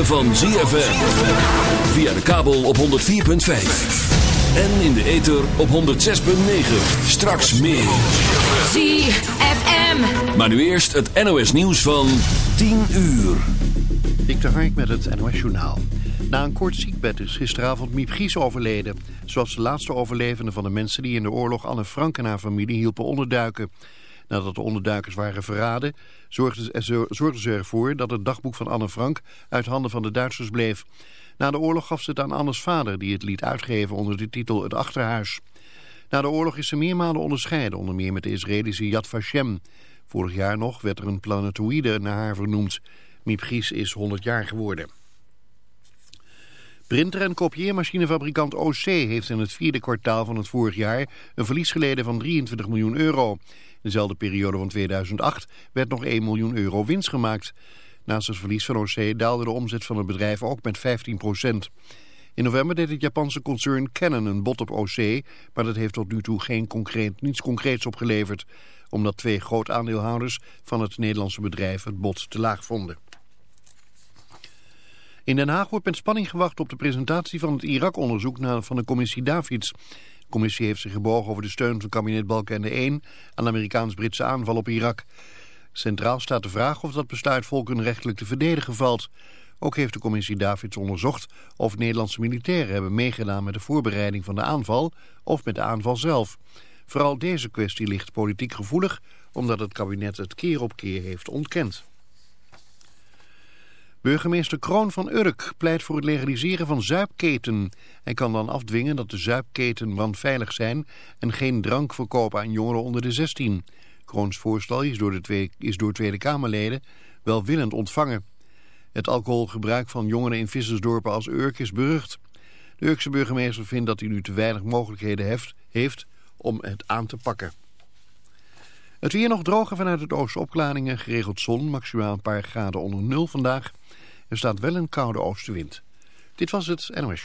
ritme van ZFM. Via de kabel op 104.5. En in de ether op 106.9. Straks meer. ZFM. Maar nu eerst het NOS nieuws van 10 uur. Dik de Hark met het NOS Journaal. Na een kort ziekbed is gisteravond Miep Gies overleden. Zoals de laatste overlevende van de mensen die in de oorlog Anne Frank en haar familie hielpen onderduiken. Nadat de onderduikers waren verraden, zorgden ze, ervoor dat het dagboek van Anne Frank uit handen van de Duitsers bleef. Na de oorlog gaf ze het aan Annes vader, die het liet uitgeven onder de titel Het Achterhuis. Na de oorlog is ze meermalen onderscheiden, onder meer met de Israëlische Yad Vashem. Vorig jaar nog werd er een planetoïde naar haar vernoemd. Miep Gies is 100 jaar geworden. Printer- en kopieermachinefabrikant OC heeft in het vierde kwartaal van het vorig jaar een verlies geleden van 23 miljoen euro. Dezelfde periode van 2008 werd nog 1 miljoen euro winst gemaakt. Naast het verlies van OC daalde de omzet van het bedrijf ook met 15 procent. In november deed het Japanse concern Canon een bod op OC, maar dat heeft tot nu toe geen concreet, niets concreets opgeleverd, omdat twee groot aandeelhouders van het Nederlandse bedrijf het bod te laag vonden. In Den Haag wordt met spanning gewacht op de presentatie van het Irak-onderzoek van de commissie Davids. Commissie heeft zich gebogen over de steun van kabinet Balkenende 1 aan de Amerikaans-Britse aanval op Irak. Centraal staat de vraag of dat besluit volkenrechtelijk te verdedigen valt. Ook heeft de commissie Davids onderzocht of Nederlandse militairen hebben meegedaan met de voorbereiding van de aanval of met de aanval zelf. Vooral deze kwestie ligt politiek gevoelig omdat het kabinet het keer op keer heeft ontkend. Burgemeester Kroon van Urk pleit voor het legaliseren van zuipketen. Hij kan dan afdwingen dat de zuipketen brandveilig zijn en geen drank verkopen aan jongeren onder de 16. Kroons voorstel is door, de is door Tweede Kamerleden welwillend ontvangen. Het alcoholgebruik van jongeren in vissersdorpen als Urk is berucht. De Urkse burgemeester vindt dat hij nu te weinig mogelijkheden heeft, heeft om het aan te pakken. Het weer nog droger vanuit het oosten opklaringen, geregeld zon, maximaal een paar graden onder nul vandaag. Er staat wel een koude oostenwind. Dit was het NOS.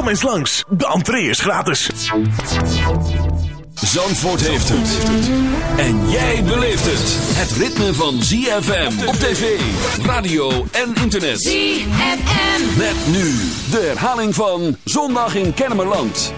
Kom eens langs, de entree is gratis. Zandvoort heeft het. En jij beleeft het. Het ritme van ZFM op tv, radio en internet. ZFM. Met nu de herhaling van Zondag in Kennemerland.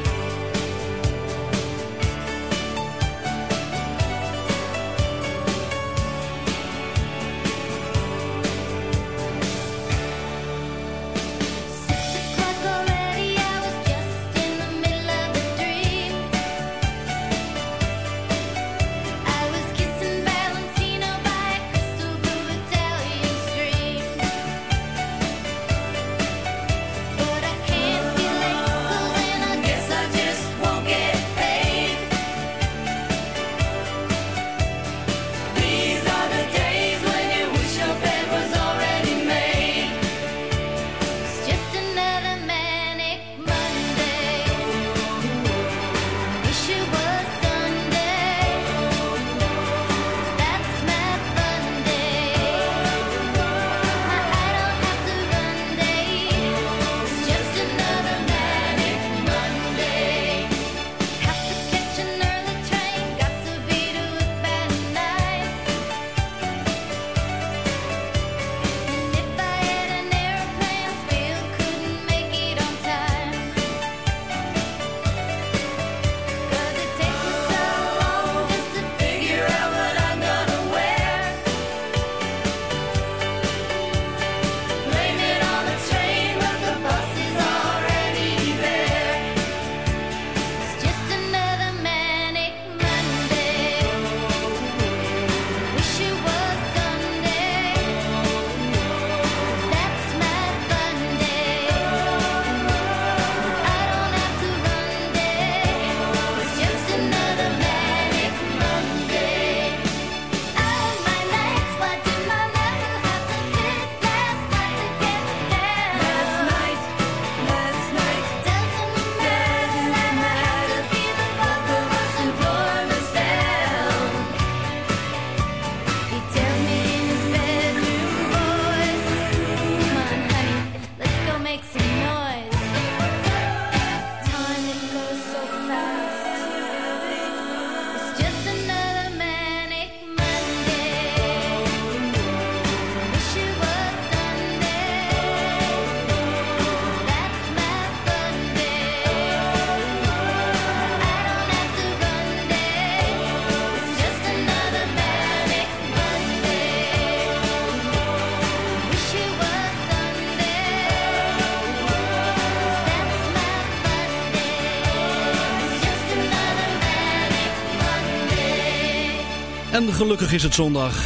En gelukkig is het zondag.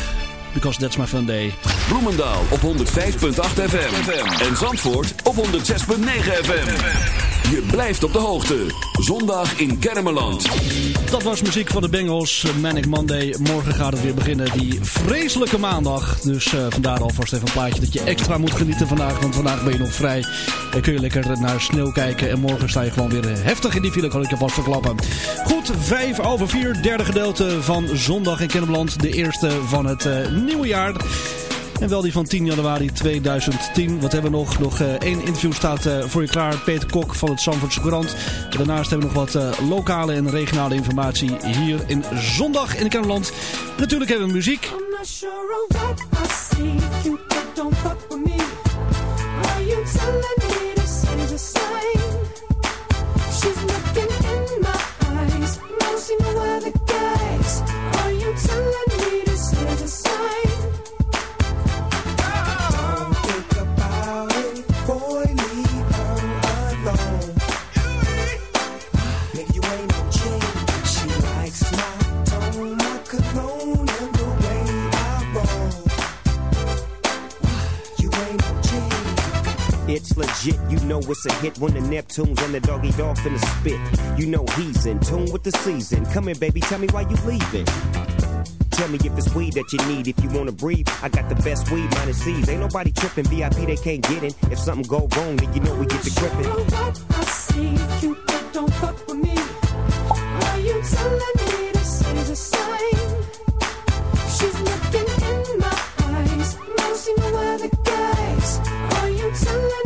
Because that's my fun day. Bloemendaal op 105.8 FM. En Zandvoort op 106.9 FM. Je blijft op de hoogte. Zondag in Kermeland. Dat was muziek van de Bengals. Manic Monday. Morgen gaat het weer beginnen. Die vreselijke maandag. Dus uh, vandaar alvast even een plaatje dat je extra moet genieten vandaag. Want vandaag ben je nog vrij. Dan kun je lekker naar sneeuw kijken. En morgen sta je gewoon weer heftig in die file. Kan ik je vast verklappen. Goed, 5 over 4. Derde gedeelte van Zondag in Kermeland. De eerste van het uh, nieuwe jaar. En wel die van 10 januari 2010. Wat hebben we nog? Nog uh, één interview staat uh, voor je klaar. Peter Kok van het Zandvoortse Courant. Daarnaast hebben we nog wat uh, lokale en regionale informatie hier in Zondag in de Kennemerland. Natuurlijk hebben we muziek. It's legit, you know it's a hit when the Neptunes and the doggy dog finna spit. You know he's in tune with the season. Come here, baby, tell me why you leaving. Tell me if it's weed that you need. If you wanna breathe, I got the best weed, minus C's. Ain't nobody tripping, VIP they can't get in. If something go wrong, then you know we get the gripping. I see you, don't fuck with me. Are you telling me this is a sign? She's looking in my eyes, see no other guys. Are you telling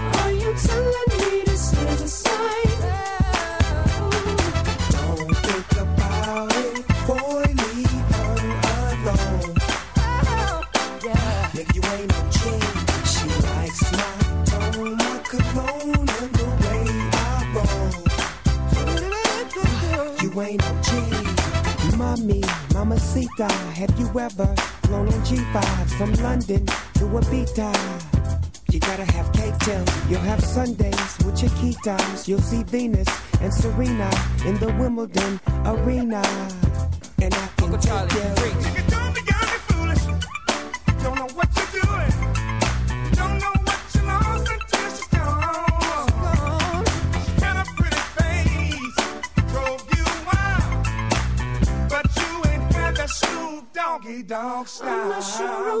Mamacita, have you ever flown on G5s from London to Ibiza? You gotta have cake till you'll have Sundays with your key times. You'll see Venus and Serena in the Wimbledon arena. And I can take you. I'm a sure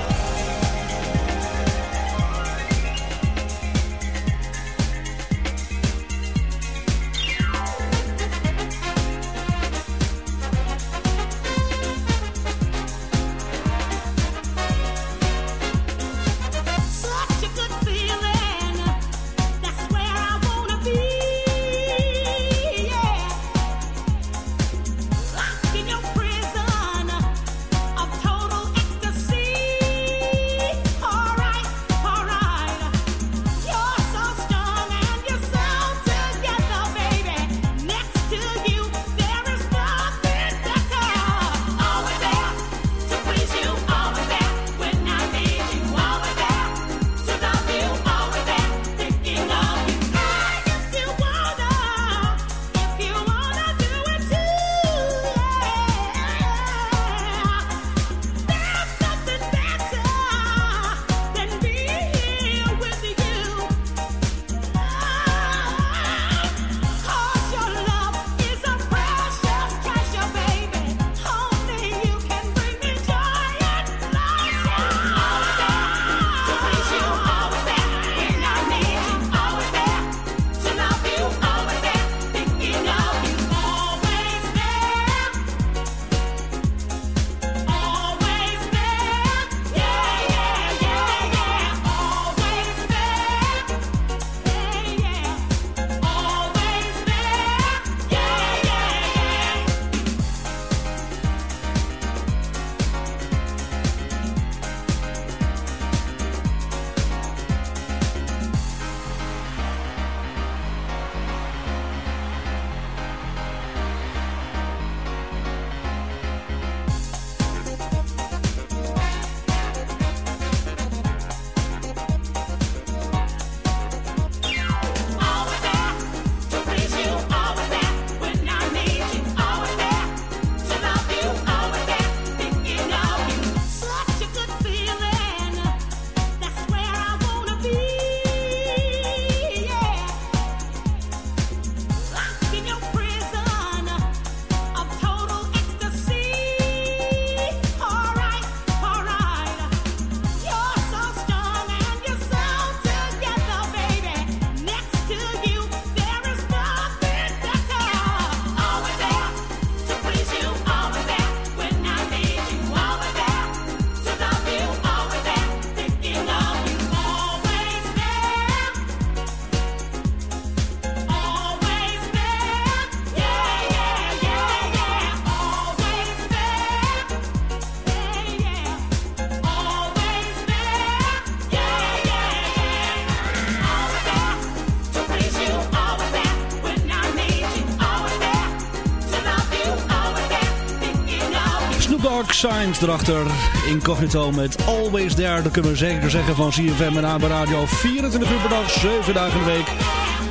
Dogg, Signs erachter. Incognito met Always There. Dat kunnen we zeker zeggen van CFM en AB Radio. 24 uur per dag, 7 dagen in de week.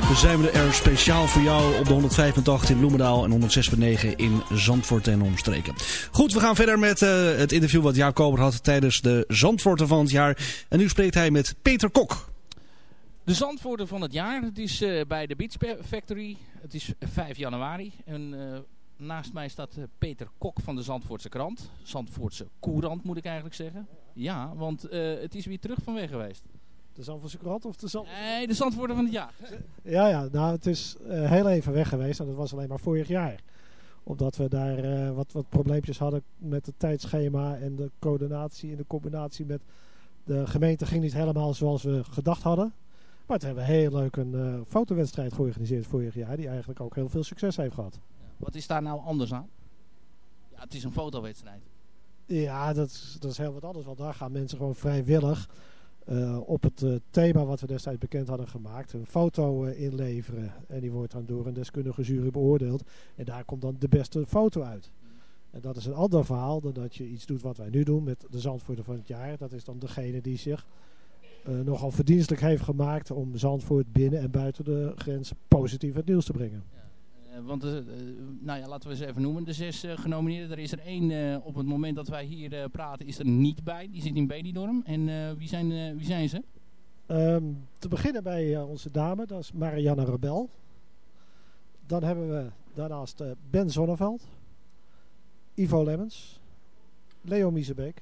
Dan zijn we er speciaal voor jou op de 105.8 in Bloemendaal en 106.9 in Zandvoort en omstreken. Goed, we gaan verder met eh, het interview wat Jaap Kober had tijdens de Zandvoorten van het jaar. En nu spreekt hij met Peter Kok. De Zandvoorten van het jaar. Het is eh, bij de Beach Factory. Het is 5 januari. En eh, naast mij staat eh, Peter Kok van de Zandvoortse krant. Zandvoortse Courant moet ik eigenlijk zeggen. Ja, want eh, het is weer terug van weg geweest. De Zandvoortse krant of de Zand... Nee, de Zandvoorten van het jaar. Ja, ja, nou het is eh, heel even weg geweest en dat was alleen maar vorig jaar. Omdat we daar wat, wat probleempjes hadden met het tijdschema en de coördinatie en de combinatie met de gemeente ging niet helemaal zoals we gedacht hadden. Maar toen hebben we heel leuk een fotowedstrijd georganiseerd vorig jaar die eigenlijk ook heel veel succes heeft gehad. Wat is daar nou anders aan? Ja, het is een fotowedstrijd. Ja, dat is, dat is heel wat anders, want daar gaan mensen gewoon vrijwillig eh, op het eh, thema wat we destijds bekend hadden gemaakt, een foto eh, inleveren. En die wordt dan door een deskundige jury beoordeeld. En daar komt dan de beste foto uit. En dat is een ander verhaal dan dat je iets doet wat wij nu doen met de Zandvoorter van het jaar. Dat is dan degene die zich nogal verdienstelijk heeft gemaakt om Zandvoort binnen en buiten de grens positief het nieuws te brengen. Want, eh, eh, nou ja, laten we ze even noemen. De zes eh, genomineerden. Er is er één eh, op het moment dat wij hier eh, praten, is er niet bij. Die zit in Benidorm. En eh, wie, zijn, eh, wie zijn ze? Ehm, te beginnen bij eh, onze dame, dat is Marianne Rebel. Dan hebben we daarnaast eh, Ben Zonneveld. Ivo Lemmens, Leo Miezebeek,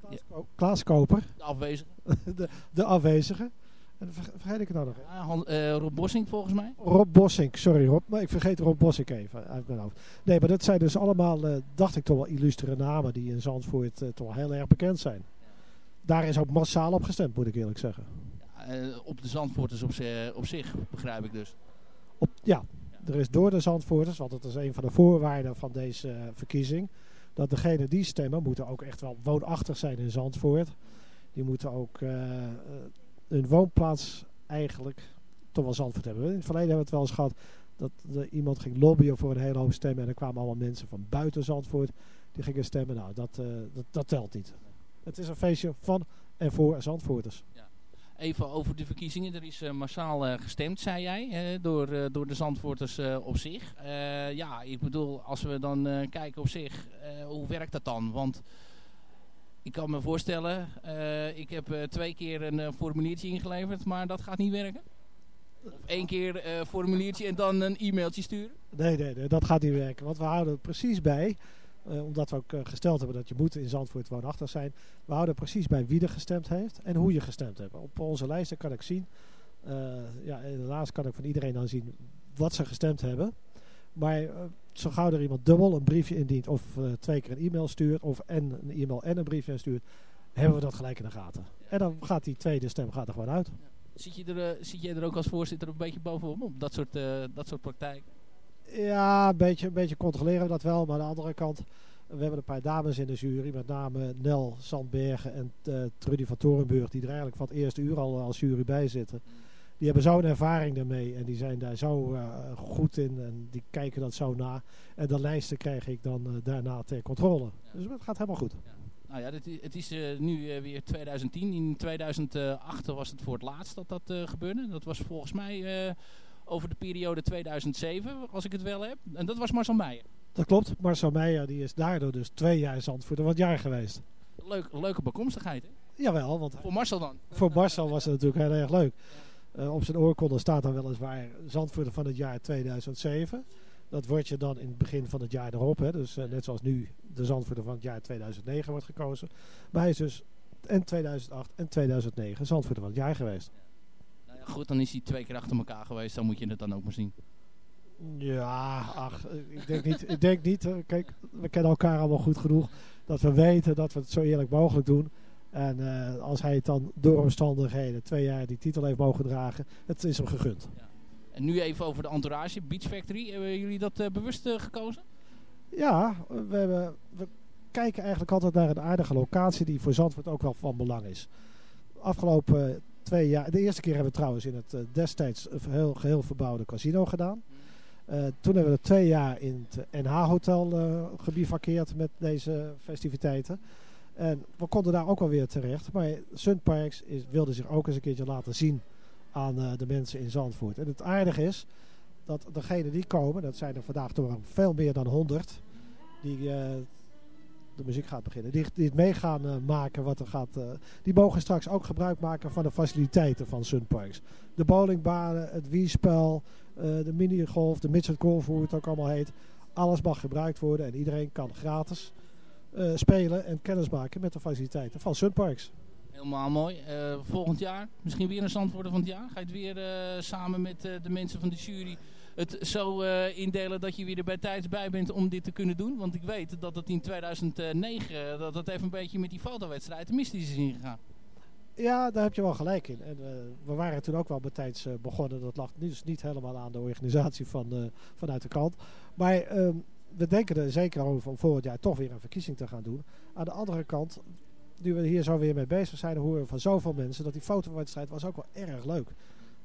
Klaas, Klaas Koper, De de, de afwezige. En ver- vergeet ik er nou nog Ja, Han- eh, Rob Bossing volgens mij. Rob Bossink, sorry Rob, maar ik vergeet Rob Bossink even uit mijn hoofd. Nee, maar dat zijn dus allemaal, eh, dacht ik toch wel, illustere namen die in Zandvoort eh, toch wel heel erg bekend zijn. Daar is ook massaal op gestemd, moet ik eerlijk zeggen. Eh, op de Zandvoorters op, op zich, begrijp ik dus. Op, ja, er is door de Zandvoorters, want dat is een van de voorwaarden van deze verkiezing, dat degenen die stemmen moeten ook echt wel woonachtig zijn in Zandvoort. Die moeten ook een woonplaats eigenlijk toch wel Zandvoort hebben. In het verleden hebben we het wel eens gehad dat er iemand ging lobbyen voor een hele hoop stemmen en er kwamen allemaal mensen van buiten Zandvoort die gingen stemmen. Nou, dat, eh, dat, dat telt niet. Het is een feestje van en voor Zandvoorters. Even over de verkiezingen. Er is eh, massaal eh, gestemd, zei jij, eh, door, door de Zandvoorters op zich. Ja, ik bedoel, als we dan kijken op zich, hoe werkt dat dan? Want ik kan me voorstellen, eh, ik heb eh, twee keer een eh, formuliertje ingeleverd, maar dat gaat niet werken. Of één keer formuliertje en dan een e-mailtje sturen. Nee, nee, nee, dat gaat niet werken. Want we houden er precies bij, omdat we ook gesteld hebben dat je moet in Zandvoort woonachtig zijn. We houden precies bij wie er gestemd heeft en hoe je gestemd hebt. Op onze lijsten kan ik zien, ja, helaas kan ik van iedereen dan zien wat ze gestemd hebben. Maar eh, zo gauw er iemand dubbel een briefje indient of eh, twee keer een e-mail stuurt of en een e-mail en een briefje instuurt, hebben we dat gelijk in de gaten. En dan gaat die tweede stem gaat er gewoon uit. Zit je er, eh, zit jij er ook als voorzitter een beetje bovenop, op dat soort, dat soort praktijken? Ja, een beetje, een beetje controleren we dat wel. Maar aan de andere kant, we hebben een paar dames in de jury. Met name Nel Sandbergen en Trudy van Torenburg. Die er eigenlijk van het eerste uur al als jury bij zitten. Die hebben zo'n ervaring daarmee. En die zijn daar zo eh, goed in. En die kijken dat zo na. En de lijsten krijg ik dan eh, daarna ter controle. Dus het gaat helemaal goed. Nou ja, dit het is eh, nu weer 2010. In 2008 was het voor het laatst dat dat gebeurde. Dat was volgens mij over de periode 2007, als ik het wel heb. En dat was Marcel Meijer. Dat klopt. Marcel Meijer die is daardoor dus twee jaar Zandvoort wat jaar geweest. Leuk, leuke bekomstigheid, hè? Jawel, want Voor Marcel dan. voor Marcel was het natuurlijk heel erg leuk. Eh, op zijn oorkonde staat dan weliswaar Zandvoorter van het jaar 2007. Dat wordt je dan in het begin van het jaar erop. Hè. Dus eh, net zoals nu de Zandvoorter van het jaar 2009 wordt gekozen. Maar hij is dus en 2008 en 2009 Zandvoorter van het jaar geweest. Nou ja, goed, dan is hij twee keer achter elkaar geweest. Dan moet je het dan ook maar zien. Ja, ach, eh, ik denk niet. Ik denk niet kijk, we kennen elkaar allemaal goed genoeg. Dat we weten dat we het zo eerlijk mogelijk doen. En eh, als hij het dan door omstandigheden twee jaar die titel heeft mogen dragen, het is hem gegund. En nu even over de entourage, Beach Factory. Hebben jullie dat eh, bewust eh, gekozen? Ja, we, hebben, we kijken eigenlijk altijd naar een aardige locatie die voor Zandvoort ook wel van belang is. Afgelopen twee jaar, de eerste keer hebben we trouwens in het destijds heel, geheel verbouwde casino gedaan. Eh, toen hebben we twee jaar in het NH-hotel gebivakkeerd met deze festiviteiten. En we konden daar ook wel weer terecht. Maar Sunparks is, wilde zich ook eens een keertje laten zien aan eh, de mensen in Zandvoort. En het aardige is dat degenen die komen, dat zijn er vandaag toch veel meer dan 100, die eh, de muziek gaat beginnen, die, het mee gaan eh, maken wat er gaat, die mogen straks ook gebruik maken van de faciliteiten van Sunparks. De bowlingbanen, het wiespel, de minigolf, de midget golf, hoe het ook allemaal heet. Alles mag gebruikt worden en iedereen kan gratis eh, spelen en kennis maken met de faciliteiten van Sunparks. Helemaal mooi. Eh, volgend jaar, misschien weer een Zandvoorter van het jaar. Ga je het weer eh, samen met de mensen van de jury het zo indelen dat je weer er bij tijds bij bent om dit te kunnen doen? Want ik weet dat het in 2009, eh, dat het even een beetje met die fotowedstrijd mystisch is ingegaan. Ja, daar heb je wel gelijk in. En, we waren toen ook wel betijds eh, begonnen. Dat lag dus niet helemaal aan de organisatie van, vanuit de kant. Maar ehm, we denken er zeker over om volgend jaar toch weer een verkiezing te gaan doen. Aan de andere kant, nu we hier zo weer mee bezig zijn, horen we van zoveel mensen dat die fotowedstrijd was ook wel erg leuk.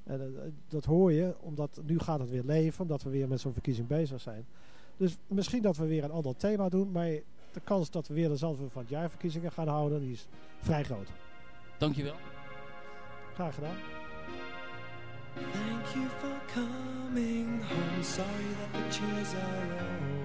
En eh, dat hoor je, omdat nu gaat het weer leven, omdat we weer met zo'n verkiezing bezig zijn. Dus misschien dat we weer een ander thema doen, maar de kans dat we weer de Zandvoort van het jaar verkiezingen gaan houden, die is vrij groot. Dankjewel. Graag gedaan. Thank you for coming home. Sorry that the chairs are all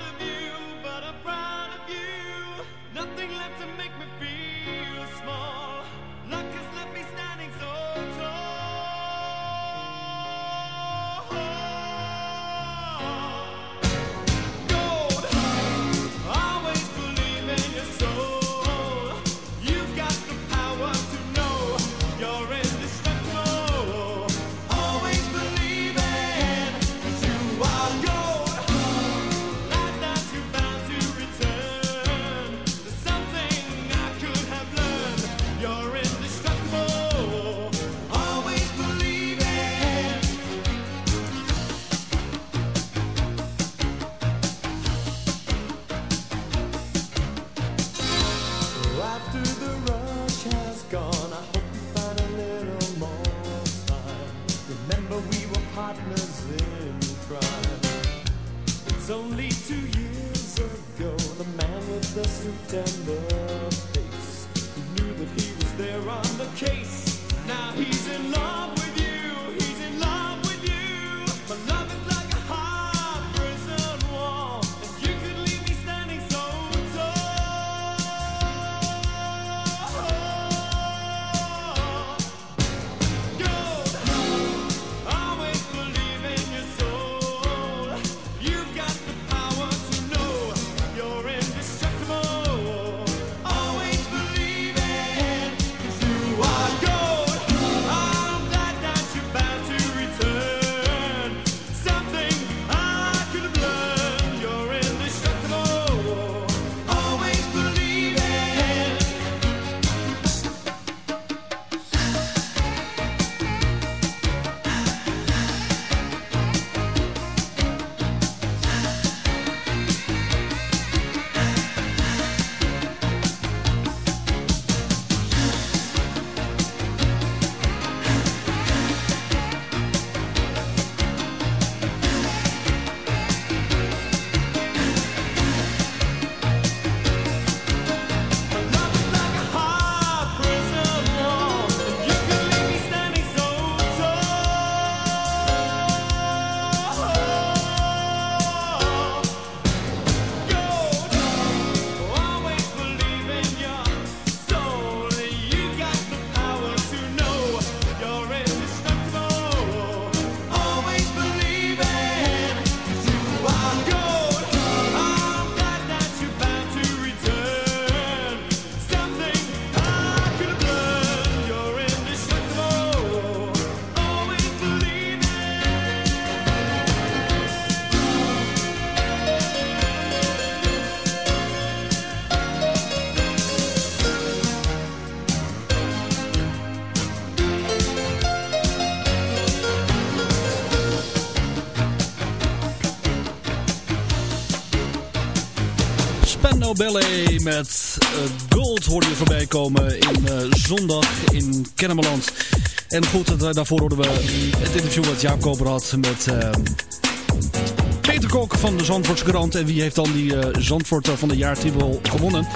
Spandau Ballet met eh, Gold hoorde je voorbij komen in eh, zondag in Kennemerland. En goed, eh, daarvoor hoorden we het interview wat Jaap Koper had met Peter Kok van de Zandvoortse Krant. En wie heeft dan die eh Zandvoort van de jaartitel gewonnen?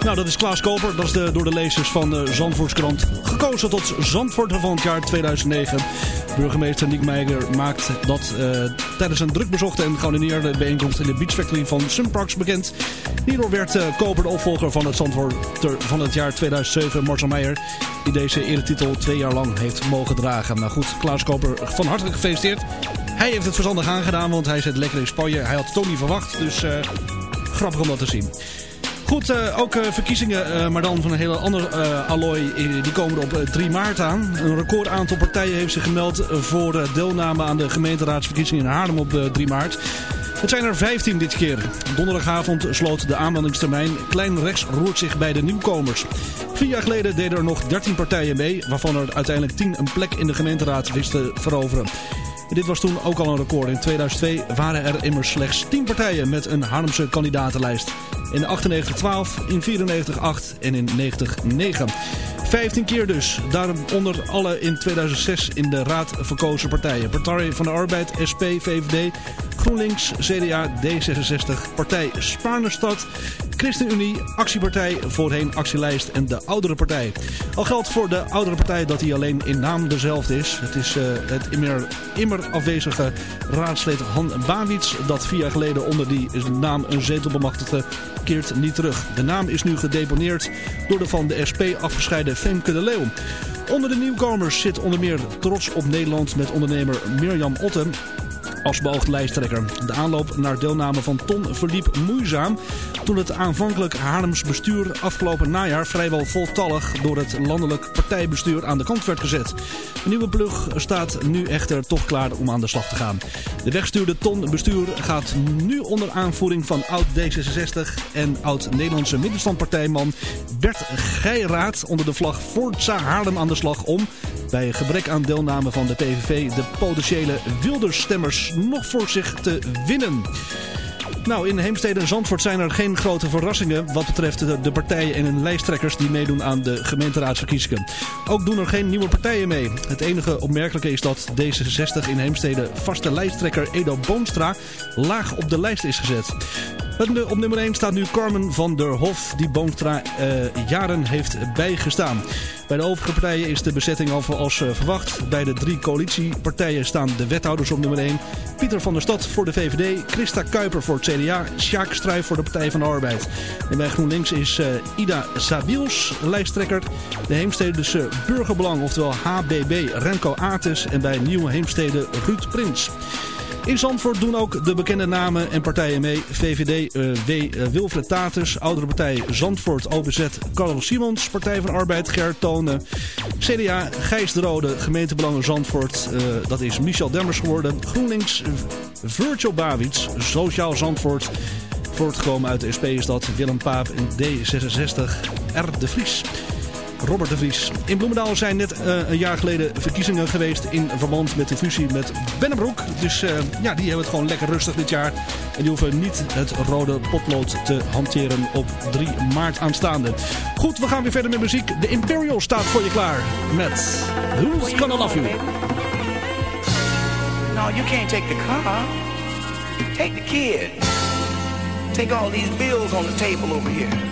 Nou, dat is Klaas Koper. Dat is de, door de lezers van de Zandvoortskrant gekozen tot Zandvoort van het jaar 2009. Burgemeester Nick Meijer maakt dat tijdens een druk bezochte en georganiseerde bijeenkomst in de Beach Factory van Sunparks bekend. Hierdoor werd eh, Koper de opvolger van het Zandvoorter van het jaar 2007, Marcel Meijer, die deze eretitel twee jaar lang heeft mogen dragen. Nou goed, Klaas Koper, van harte gefeliciteerd. Hij heeft het verstandig aangedaan, want hij zit lekker in Spanje. Hij had niet verwacht, dus eh, grappig om dat te zien. Goed, eh, ook verkiezingen, maar dan van een hele ander eh, allooi. die komen op eh, 3 maart aan. Een record aantal partijen heeft zich gemeld voor deelname aan de gemeenteraadsverkiezingen in Haarlem op eh, 3 maart. Het zijn er 15 dit keer. Donderdagavond sloot de aanmeldingstermijn. Klein rechts roert zich bij de nieuwkomers. Vier jaar geleden deden er nog 13 partijen mee, waarvan er uiteindelijk 10 een plek in de gemeenteraad wisten veroveren. Dit was toen ook al een record. In 2002 waren er immers slechts 10 partijen met een Haarlemse kandidatenlijst. In 98-12, in 94-8 en in 90-9. 15 keer dus. Daaronder alle in 2006 in de raad verkozen partijen. Partij van de Arbeid, SP, VVD, GroenLinks, CDA, D66, Partij Spaarnestad, ChristenUnie, Actiepartij, voorheen Actielijst en de Oudere Partij. Al geldt voor de Oudere Partij dat hij alleen in naam dezelfde is. Het is eh, het immer, immer afwezige raadslid Han Bawits dat vier jaar geleden onder die naam een zetel bemachtigde, keert niet terug. De naam is nu gedeponeerd door de van de SP afgescheiden Femke. Onder de nieuwkomers zit onder meer trots op Nederland met ondernemer Mirjam Otten als beoogd lijsttrekker. De aanloop naar deelname van Ton verliep moeizaam toen het aanvankelijk Haarlems bestuur afgelopen najaar vrijwel voltallig door het landelijk partijbestuur aan de kant werd gezet. De nieuwe plug staat nu echter toch klaar om aan de slag te gaan. De wegstuurde Ton bestuur gaat nu onder aanvoering van oud D66 en oud Nederlandse middenstandpartijman Bert Geiraat onder de vlag Forza Haarlem aan de slag om bij gebrek aan deelname van de PVV de potentiële nog voor zich te winnen. Nou, in Heemstede en Zandvoort zijn er geen grote verrassingen wat betreft de, de partijen en hun lijsttrekkers die meedoen aan de gemeenteraadsverkiezingen. Ook doen er geen nieuwe partijen mee. Het enige opmerkelijke is dat D66 in Heemstede vaste lijsttrekker Edo Boomstra laag op de lijst is gezet. Op nummer 1 staat nu Carmen van der Hof, die Boomstra eh, jaren heeft bijgestaan. Bij de overige partijen is de bezetting al als eh, verwacht. Bij de drie coalitiepartijen staan de wethouders op nummer 1. Pieter van der Stad voor de VVD, Christa Kuiper voor het CDA, Sjaak Struijf voor de Partij van de Arbeid. En bij GroenLinks is eh, Ida Sabiels lijsttrekker. De Heemstedse Burgerbelang, oftewel HBB, Remco Aartes. En bij Nieuwe Heemstede Ruud Prins. In Zandvoort doen ook de bekende namen en partijen mee. VVD eh, W. eh, Wilfred Tatus, Oudere Partij Zandvoort OBZ Carlos Simons, Partij van Arbeid Gert Tonen. CDA Gijs de Rode, Gemeentebelangen Zandvoort, eh, dat is Michel Demmers geworden. GroenLinks Virtual Bawits, Sociaal Zandvoort. Voortgekomen uit de SP is dat Willem Paap en D66 R. de Vries. Robert de Vries. In Bloemendaal zijn net eh, een jaar geleden verkiezingen geweest in verband met de fusie met Bennebroek. Dus eh, ja, die hebben het gewoon lekker rustig dit jaar. En die hoeven niet het rode potlood te hanteren op 3 maart aanstaande. Goed, we gaan weer verder met muziek. De Imperial staat voor je klaar met Who's Gonna Love You. No, you can't take the car. Take the kid. Take all these bills on the table over here.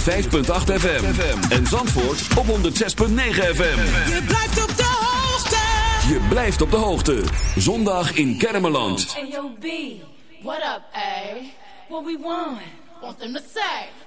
FM. En Zandvoort op 106.9 FM. Je blijft op de hoogte. Je blijft op de hoogte. Zondag in Kermeland. Hey yo, B, what up, A? What we want? Want them to! Say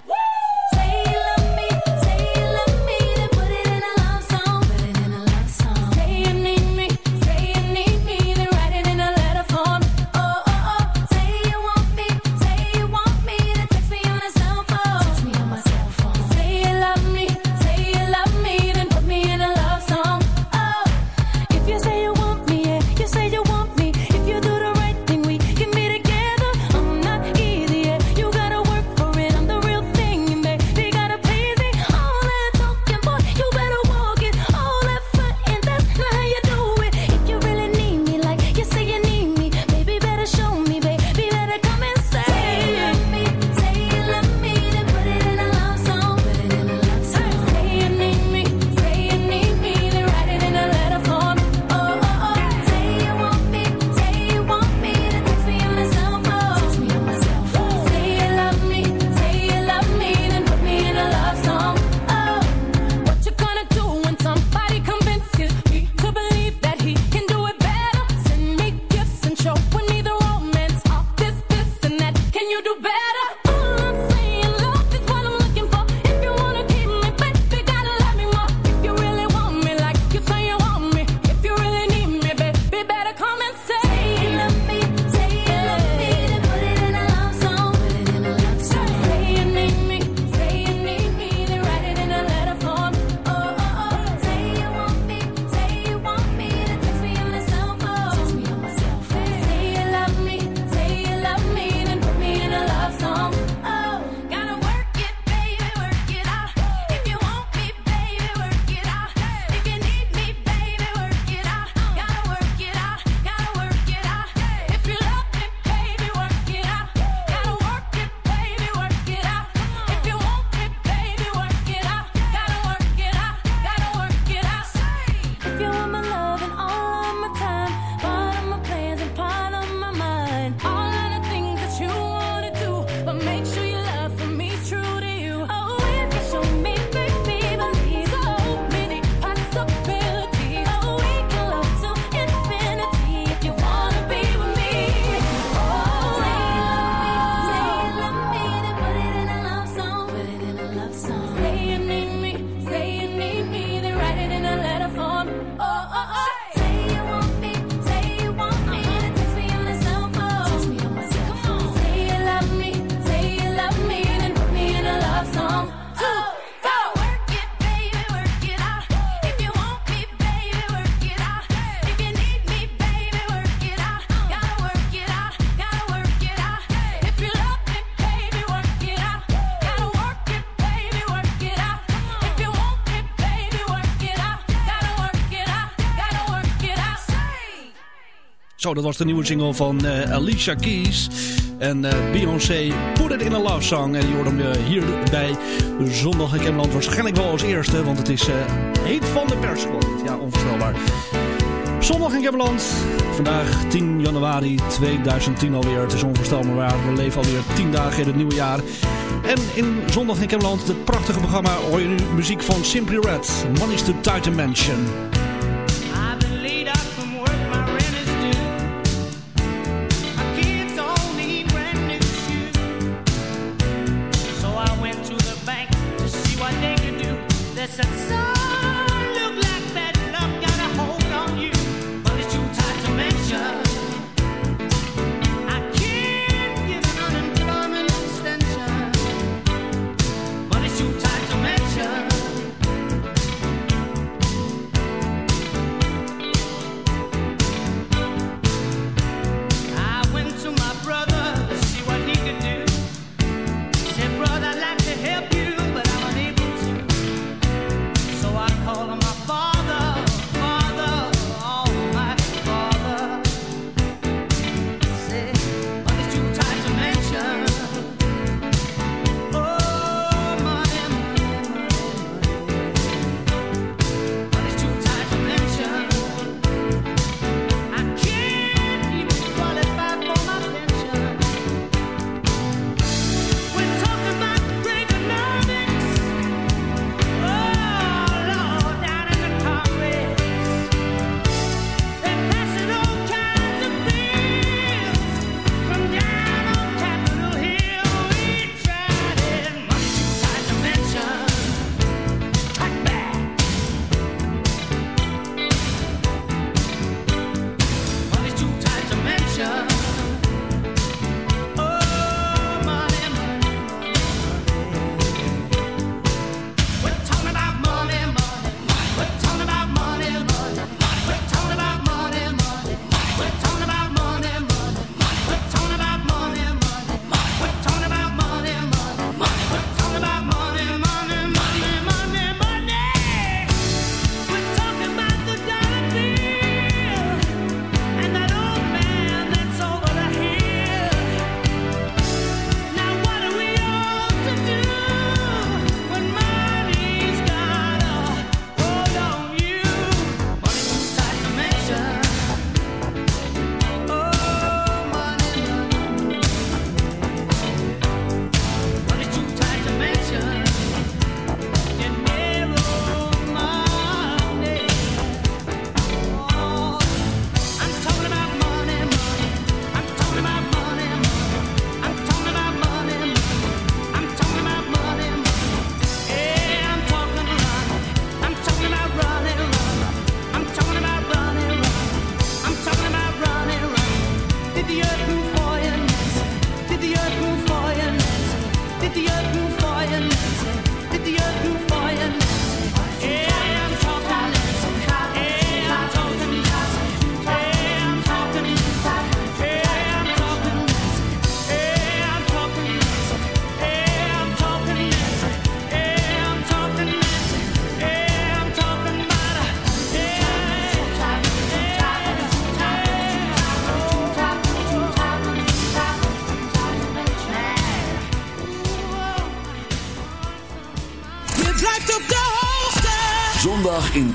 Zo, dat was de nieuwe single van eh, Alicia Keys en eh, Beyoncé. Put It In A Love Song. En je hoort hem eh, hier bij Zondag in Kemland waarschijnlijk wel als eerste. Want het is heet van de pers. Ja, onvoorstelbaar. Zondag in Kemland. Vandaag 10 januari 2010 alweer. Het is onvoorstelbaar. We leven alweer 10 dagen in het nieuwe jaar. En in Zondag in Kemland, het prachtige programma, hoor je nu muziek van Simply Red. Money's to Titan Mansion.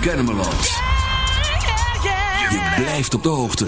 Kennemerland. Je blijft op de hoogte.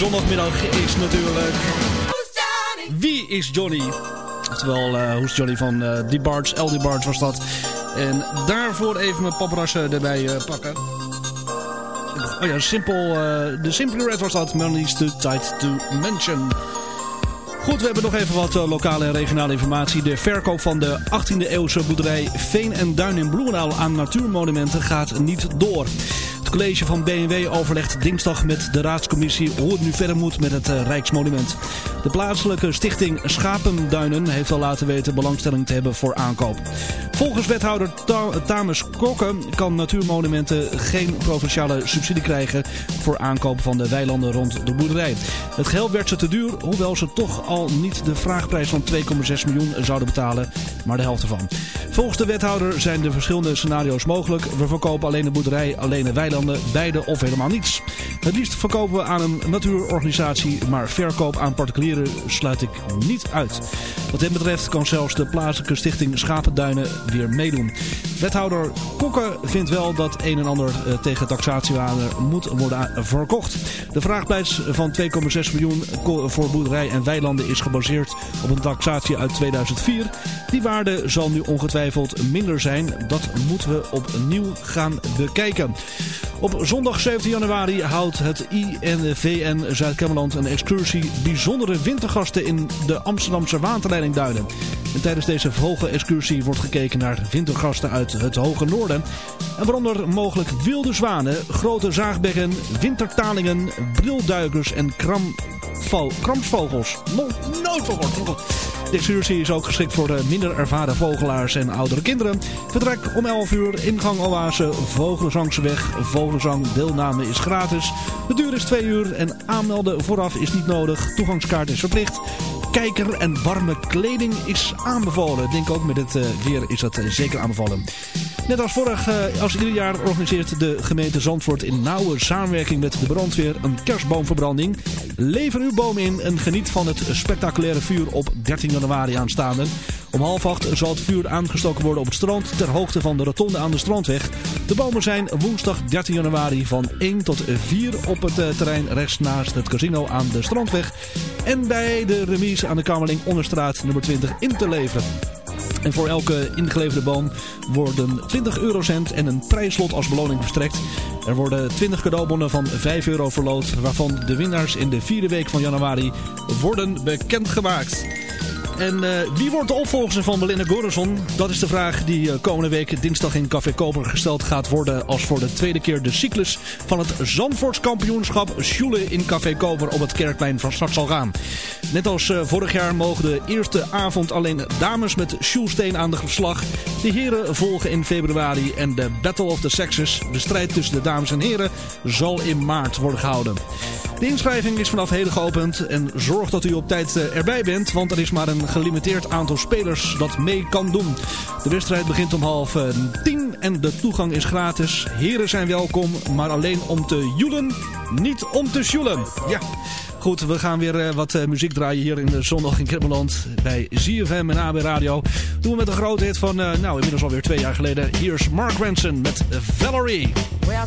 Zondagmiddag is natuurlijk... Wie is Johnny? Oftewel, eh hoe is Johnny van eh Die Barts, L. Die Barts was dat. En daarvoor even mijn paprassen erbij eh, pakken. Oh ja, simpel, de Simply Red was dat. Melody's Too Tight to Mention. Goed, we hebben nog even wat lokale en regionale informatie. De verkoop van de 18e eeuwse boerderij Veen en Duin in Bloemendaal aan natuurmonumenten gaat niet door. Het college van BMW overlegt dinsdag met de raadscommissie hoe het nu verder moet met het eh, Rijksmonument. De plaatselijke stichting Schapenduinen heeft al laten weten belangstelling te hebben voor aankoop. Volgens wethouder Ta- Tames Kokken kan Natuurmonumenten geen provinciale subsidie krijgen voor aankoop van de weilanden rond de boerderij. Het geld werd ze te duur, hoewel ze toch al niet de vraagprijs van 2,6 miljoen zouden betalen, maar de helft ervan. Volgens de wethouder zijn de verschillende scenario's mogelijk. We verkopen alleen de boerderij, alleen de weilanden, beide of helemaal niets. Het liefst verkopen we aan een natuurorganisatie, maar verkoop aan particulieren sluit ik niet uit. Wat hem betreft kan zelfs de plaatselijke stichting Schapenduinen weer meedoen. Wethouder Kokke vindt wel dat een en ander eh, tegen taxatiewaarde moet worden verkocht. De vraagprijs van 2,6 miljoen voor boerderij en weilanden is gebaseerd op een taxatie uit 2004. Die waarde zal nu ongetwijfeld minder zijn. Dat moeten we opnieuw gaan bekijken. Op zondag 17 januari houdt het INVN Zuid-Kemmerland een excursie bijzondere wintergasten in de Amsterdamse waterleidingduinen. En tijdens deze vogelexcursie wordt gekeken naar wintergasten uit het hoge noorden. En waaronder mogelijk wilde zwanen, grote zaagbekken, wintertalingen, brilduikers en kramval, kramsvogels. No, nooit van excursie is ook geschikt voor de minder ervaren vogelaars en oudere kinderen. Vertrek om 11 uur, ingang Oase, Vogelzangseweg. Vogelzang deelname is gratis. De duur is 2 uur en aanmelden vooraf is niet nodig. Toegangskaart is verplicht. Kijker en warme kleding is aanbevolen. Ik denk ook met het eh, weer is dat eh, zeker aanbevolen. Net als vorig, eh, als ieder jaar organiseert de gemeente Zandvoort in nauwe samenwerking met de brandweer een kerstboomverbranding. Lever uw boom in en geniet van het spectaculaire vuur op 13 januari aanstaande. Om half acht zal het vuur aangestoken worden op het strand ter hoogte van de rotonde aan de Strandweg. De bomen zijn woensdag 13 januari van 1 tot 4 op het terrein rechts naast het casino aan de Strandweg. En bij de remise aan de Kamerling Onderstraat nummer 20 in te leveren. En voor elke ingeleverde boom worden 20 eurocent en een prijslot als beloning verstrekt. Er worden 20 cadeaubonnen van 5 euro verloot, waarvan de winnaars in de vierde week van januari worden bekendgemaakt. En eh, wie wordt de opvolger van Belinda Goranson? Dat is de vraag die eh, komende week dinsdag in Café Koper gesteld gaat worden... als voor de tweede keer de cyclus van het Zandvoorts kampioenschap Schule in Café Koper op het Kerkplein van start zal gaan. Net als eh, vorig jaar mogen de eerste avond alleen dames met Sjoelsteen aan de slag. De heren volgen in februari en de Battle of the Sexes, de strijd tussen de dames en heren, zal in maart worden gehouden. De inschrijving is vanaf heden geopend en zorg dat u op tijd eh, erbij bent, want er is maar een gelimiteerd aantal spelers dat mee kan doen. De wedstrijd begint om half eh, tien en de toegang is gratis. Heren zijn welkom, maar alleen om te joelen, niet om te sjoelen. Ja. Goed, we gaan weer eh, wat muziek draaien hier in de zondag in Kimmerland bij ZFM en AB Radio. Doen we met een grote hit van, nou inmiddels alweer twee jaar geleden. Hier is Mark Ranson met Valerie. Well,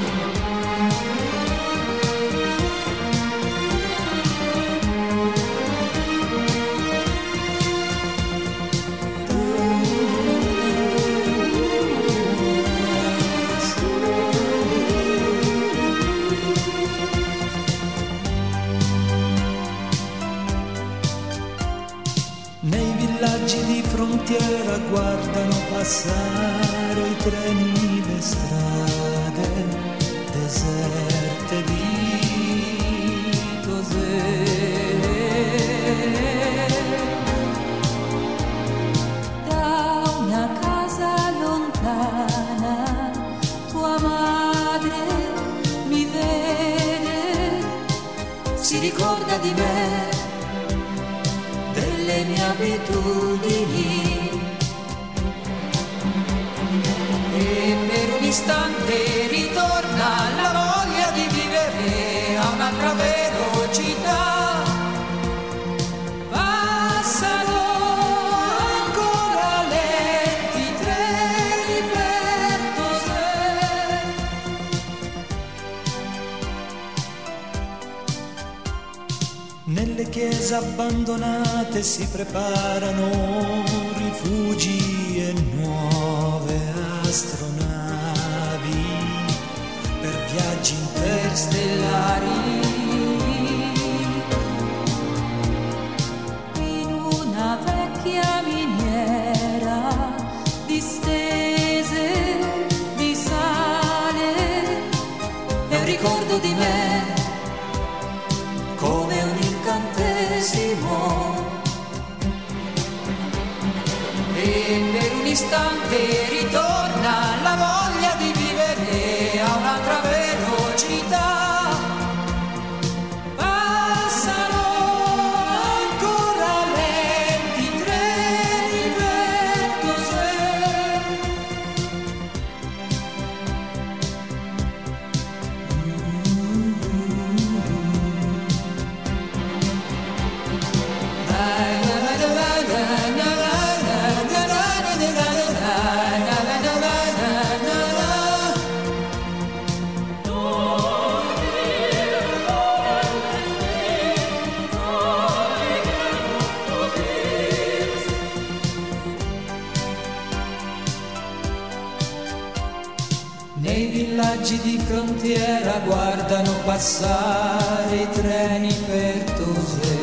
viaggi di frontiera guardano passare i treni, le strade deserte di Cos'è? Da una casa lontana tua madre mi vede, si ricorda di me abitudini. E per un istante ritorna la voglia di vivere a un'altra velocità. Chiese abbandonate si preparano rifugi e nuove astronavi per viaggi interstellari. stampe ritorna la voglia passare i treni per Tosè.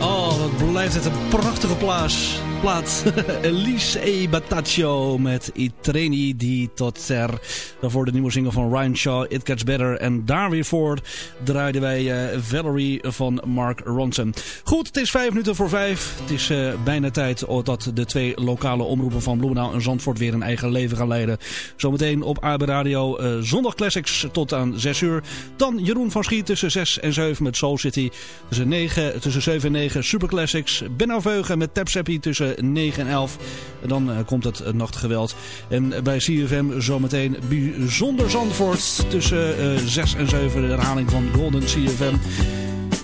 Oh, wat blijft het een prachtige plaats. Plaat. Elise E. Bataccio met I treni di Totser. Daarvoor de nieuwe single van Ryan Shaw, It Gets Better. En daar weer voor draaiden wij eh, Valerie van Mark Ronson. Goed, het is vijf minuten voor vijf. Het is eh, bijna tijd dat de twee lokale omroepen van Bloemendaal en Zandvoort weer een eigen leven gaan leiden. Zometeen op AB Radio eh, Zondag Classics tot aan 6 uur. Dan Jeroen van Schie tussen 6 en 7 met Soul City. Tussen, 9, tussen 7 en 9 Super Classics. Ben Veugen met Tap Seppi tussen 9 en 11. En dan eh, komt het eh, nachtgeweld. En bij CFM zometeen bijzonder Zandvoort tussen eh 6 en 7. De herhaling van Golden CFM.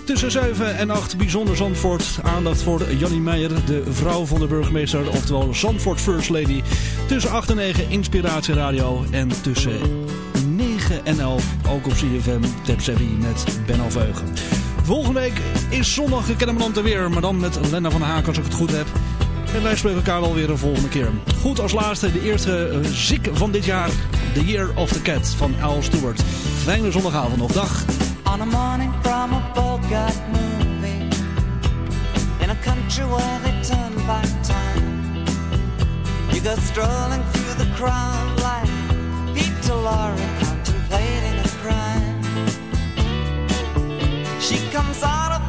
Tussen 7 en 8 bijzonder Zandvoort. Aandacht voor Jannie Meijer, de vrouw van de burgemeester. Oftewel Zandvoort First Lady. Tussen 8 en 9 Inspiratie Radio. En tussen 9 en 11 ook op CFM Tap Seppi met Ben Alveugen. Volgende week is zondag Kennemerland er weer. Maar dan met Lena van Haak als ik het goed heb. En wij spreken elkaar wel weer de volgende keer. Goed als laatste de eerste eh, ziek van dit jaar. The Year of the Cat van Al Stewart. Fijne zondagavond nog. Dag. On a morning from a Bogart movie In a country where they turn back time You go strolling through the crowd like Peter Lorre contemplating a crime She comes out of